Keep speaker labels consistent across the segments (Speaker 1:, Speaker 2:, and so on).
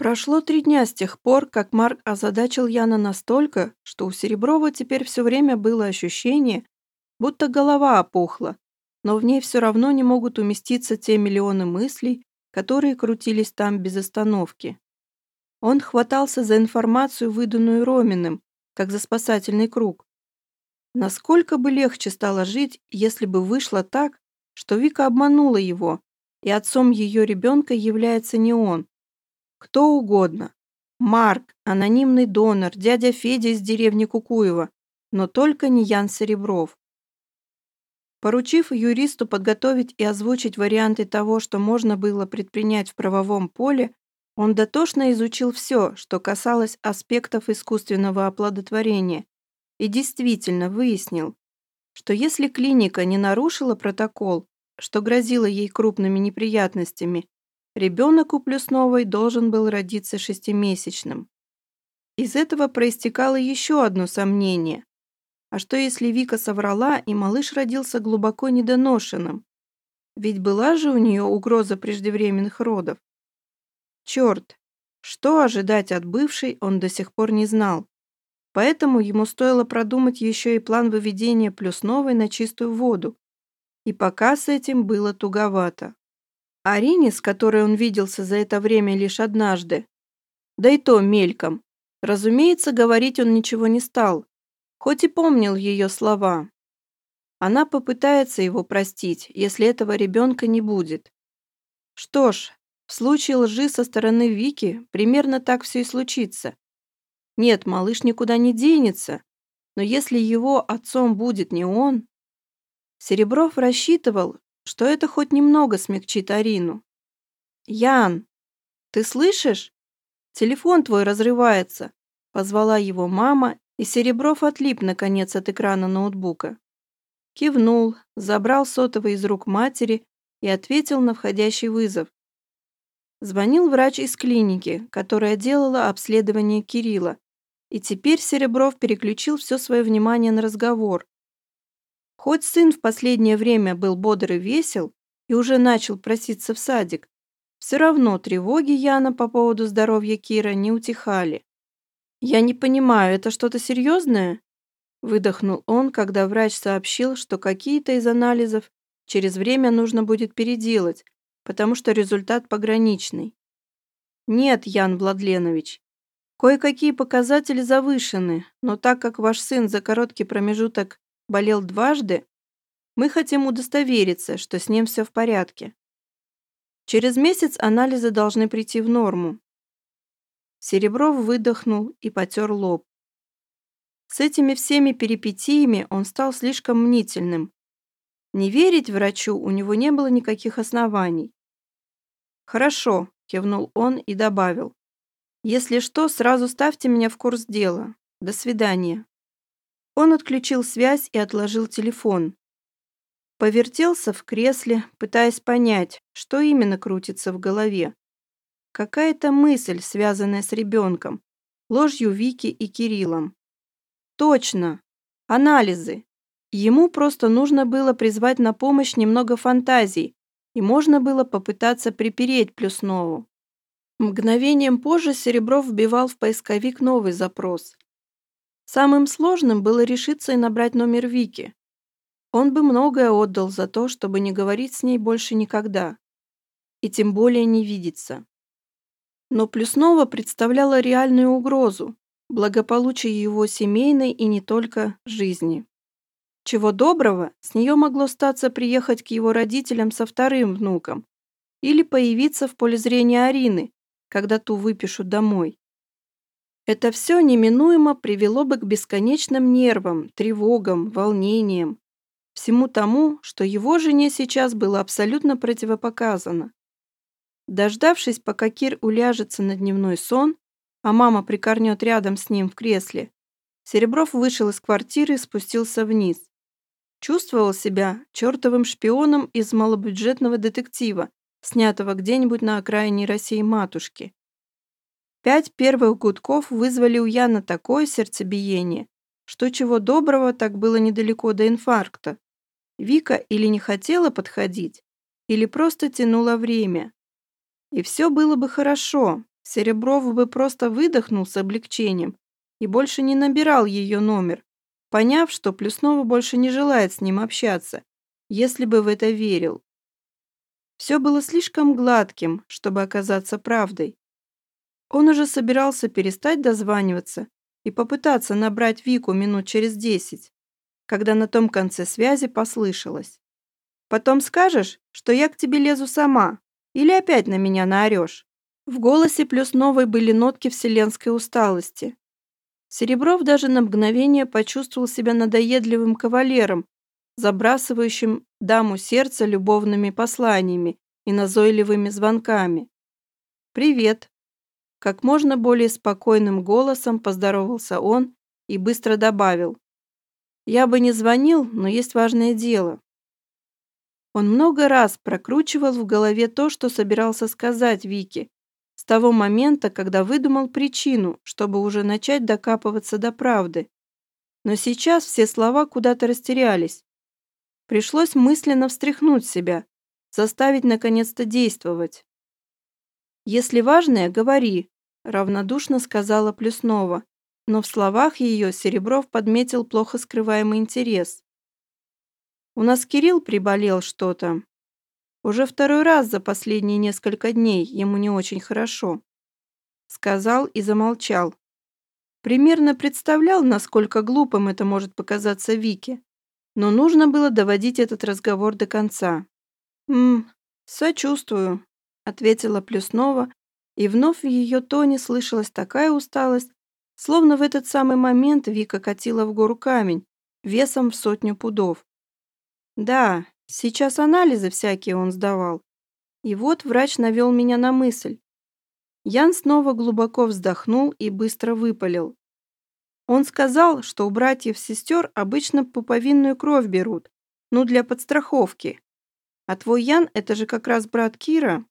Speaker 1: Прошло три дня с тех пор, как Марк озадачил Яна настолько, что у Сереброва теперь все время было ощущение, будто голова опухла, но в ней все равно не могут уместиться те миллионы мыслей, которые крутились там без остановки. Он хватался за информацию, выданную Роминым, как за спасательный круг. Насколько бы легче стало жить, если бы вышло так, что Вика обманула его, и отцом ее ребенка является не он, кто угодно. Марк, анонимный донор, дядя Федя из деревни Кукуева, но только не Ян Серебров. Поручив юристу подготовить и озвучить варианты того, что можно было предпринять в правовом поле, он дотошно изучил все, что касалось аспектов искусственного оплодотворения, и действительно выяснил, что если клиника не нарушила протокол, что грозило ей крупными неприятностями, Ребенок у Плюсновой должен был родиться шестимесячным. Из этого проистекало еще одно сомнение. А что если Вика соврала, и малыш родился глубоко недоношенным? Ведь была же у нее угроза преждевременных родов. Черт, что ожидать от бывшей, он до сих пор не знал. Поэтому ему стоило продумать еще и план выведения Плюсновой на чистую воду. И пока с этим было туговато. Арине, с которой он виделся за это время лишь однажды, да и то мельком, разумеется, говорить он ничего не стал, хоть и помнил ее слова. Она попытается его простить, если этого ребенка не будет. Что ж, в случае лжи со стороны Вики примерно так все и случится. Нет, малыш никуда не денется, но если его отцом будет не он... Серебров рассчитывал, что это хоть немного смягчит Арину. «Ян, ты слышишь? Телефон твой разрывается», — позвала его мама, и Серебров отлип, наконец, от экрана ноутбука. Кивнул, забрал сотовый из рук матери и ответил на входящий вызов. Звонил врач из клиники, которая делала обследование Кирилла, и теперь Серебров переключил все свое внимание на разговор, Хоть сын в последнее время был бодр и весел и уже начал проситься в садик, все равно тревоги Яна по поводу здоровья Кира не утихали. «Я не понимаю, это что-то серьезное?» Выдохнул он, когда врач сообщил, что какие-то из анализов через время нужно будет переделать, потому что результат пограничный. «Нет, Ян Владленович, кое-какие показатели завышены, но так как ваш сын за короткий промежуток болел дважды, мы хотим удостовериться, что с ним все в порядке. Через месяц анализы должны прийти в норму. Серебров выдохнул и потер лоб. С этими всеми перипетиями он стал слишком мнительным. Не верить врачу у него не было никаких оснований. «Хорошо», – кивнул он и добавил. «Если что, сразу ставьте меня в курс дела. До свидания». Он отключил связь и отложил телефон. Повертелся в кресле, пытаясь понять, что именно крутится в голове. Какая-то мысль, связанная с ребенком, ложью Вики и Кириллом. Точно! Анализы. Ему просто нужно было призвать на помощь немного фантазий, и можно было попытаться припереть Плюснову. Мгновением позже Серебров вбивал в поисковик новый запрос. Самым сложным было решиться и набрать номер Вики. Он бы многое отдал за то, чтобы не говорить с ней больше никогда. И тем более не видеться. Но Плюснова представляла реальную угрозу, благополучие его семейной и не только жизни. Чего доброго, с нее могло статься приехать к его родителям со вторым внуком или появиться в поле зрения Арины, когда ту выпишут домой. Это все неминуемо привело бы к бесконечным нервам, тревогам, волнениям, всему тому, что его жене сейчас было абсолютно противопоказано. Дождавшись, пока Кир уляжется на дневной сон, а мама прикорнет рядом с ним в кресле, Серебров вышел из квартиры и спустился вниз. Чувствовал себя чертовым шпионом из малобюджетного детектива, снятого где-нибудь на окраине России матушки. Пять первых гудков вызвали у Яна такое сердцебиение, что чего доброго так было недалеко до инфаркта. Вика или не хотела подходить, или просто тянула время. И все было бы хорошо, Серебров бы просто выдохнул с облегчением и больше не набирал ее номер, поняв, что Плюснова больше не желает с ним общаться, если бы в это верил. Все было слишком гладким, чтобы оказаться правдой. Он уже собирался перестать дозваниваться и попытаться набрать Вику минут через десять, когда на том конце связи послышалось. «Потом скажешь, что я к тебе лезу сама, или опять на меня наорешь». В голосе плюс новой были нотки вселенской усталости. Серебров даже на мгновение почувствовал себя надоедливым кавалером, забрасывающим даму сердца любовными посланиями и назойливыми звонками. «Привет!» Как можно более спокойным голосом поздоровался он и быстро добавил. «Я бы не звонил, но есть важное дело». Он много раз прокручивал в голове то, что собирался сказать Вике, с того момента, когда выдумал причину, чтобы уже начать докапываться до правды. Но сейчас все слова куда-то растерялись. Пришлось мысленно встряхнуть себя, заставить наконец-то действовать. «Если важное, говори», — равнодушно сказала Плюснова, но в словах ее Серебров подметил плохо скрываемый интерес. «У нас Кирилл приболел что-то. Уже второй раз за последние несколько дней ему не очень хорошо. Сказал и замолчал. Примерно представлял, насколько глупым это может показаться Вике, но нужно было доводить этот разговор до конца. «М, сочувствую», — ответила Плюснова, и вновь в ее тоне слышалась такая усталость, словно в этот самый момент Вика катила в гору камень, весом в сотню пудов. «Да, Сейчас анализы всякие он сдавал. И вот врач навел меня на мысль. Ян снова глубоко вздохнул и быстро выпалил. Он сказал, что у братьев-сестер обычно пуповинную кровь берут, ну для подстраховки. А твой Ян – это же как раз брат Кира.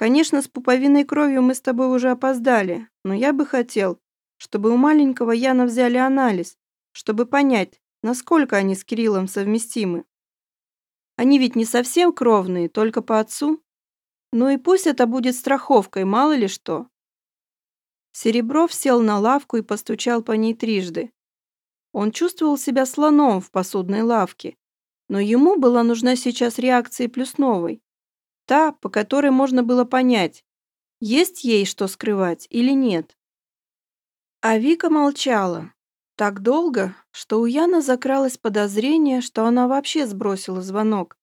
Speaker 1: Конечно, с пуповиной кровью мы с тобой уже опоздали, но я бы хотел, чтобы у маленького Яна взяли анализ, чтобы понять, насколько они с Кириллом совместимы. Они ведь не совсем кровные, только по отцу. Ну и пусть это будет страховкой, мало ли что. Серебров сел на лавку и постучал по ней трижды. Он чувствовал себя слоном в посудной лавке, но ему была нужна сейчас реакция Плюсновой. Та, по которой можно было понять, есть ей что скрывать или нет. А Вика молчала. Так долго, что у Яна закралось подозрение, что она вообще сбросила звонок.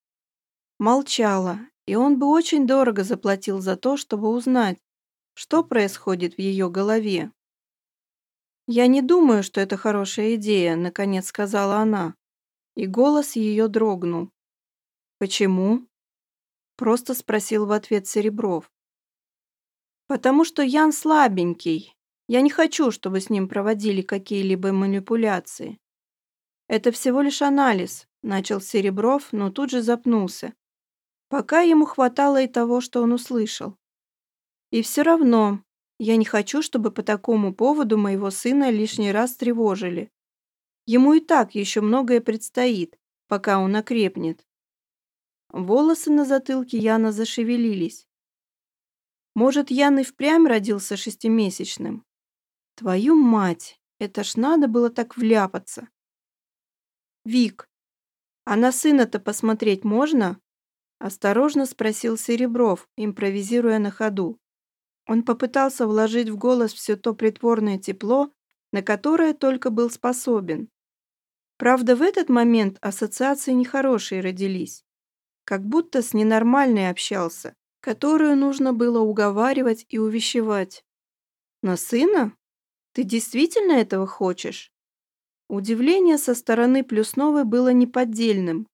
Speaker 1: Молчала, и он бы очень дорого заплатил за то, чтобы узнать, что происходит в ее голове. «Я не думаю, что это хорошая идея», — наконец сказала она, и голос ее дрогнул. «Почему?» — просто спросил в ответ Серебров. «Потому что Ян слабенький, я не хочу, чтобы с ним проводили какие-либо манипуляции. Это всего лишь анализ, начал Серебров, но тут же запнулся. Пока ему хватало и того, что он услышал. И все равно я не хочу, чтобы по такому поводу моего сына лишний раз тревожили. Ему и так еще многое предстоит, пока он окрепнет. Волосы на затылке Яна зашевелились. Может, Ян и впрямь родился шестимесячным? Твою мать, это ж надо было так вляпаться. Вик, а на сына-то посмотреть можно? Осторожно спросил Серебров, импровизируя на ходу. Он попытался вложить в голос все то притворное тепло, на которое только был способен. Правда, в этот момент ассоциации нехорошие родились. Как будто с ненормальной общался, которую нужно было уговаривать и увещевать. На сына? Ты действительно этого хочешь? Удивление со стороны Плюсновой было неподдельным.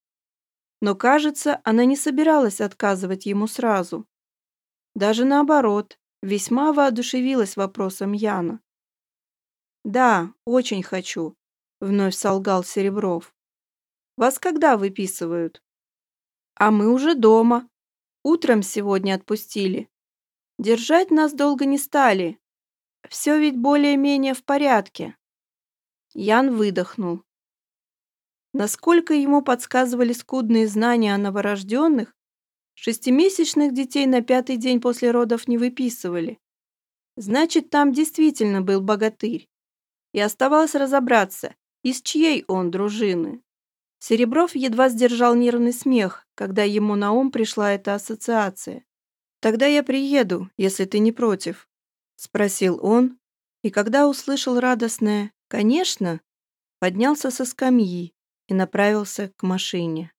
Speaker 1: Но, кажется, она не собиралась отказывать ему сразу. Даже наоборот, весьма воодушевилась вопросом Яна. «Да, очень хочу», — вновь солгал Серебров. «Вас когда выписывают?» «А мы уже дома. Утром сегодня отпустили. Держать нас долго не стали, все ведь более-менее в порядке. Ян выдохнул. Насколько ему подсказывали скудные знания о новорожденных, шестимесячных детей на пятый день после родов не выписывали. Значит, там действительно был богатырь. И оставалось разобраться, из чьей он дружины. Серебров едва сдержал нервный смех, когда ему на ум пришла эта ассоциация. «Тогда я приеду, если ты не против», — спросил он, и когда услышал радостное «конечно», поднялся со скамьи и направился к машине.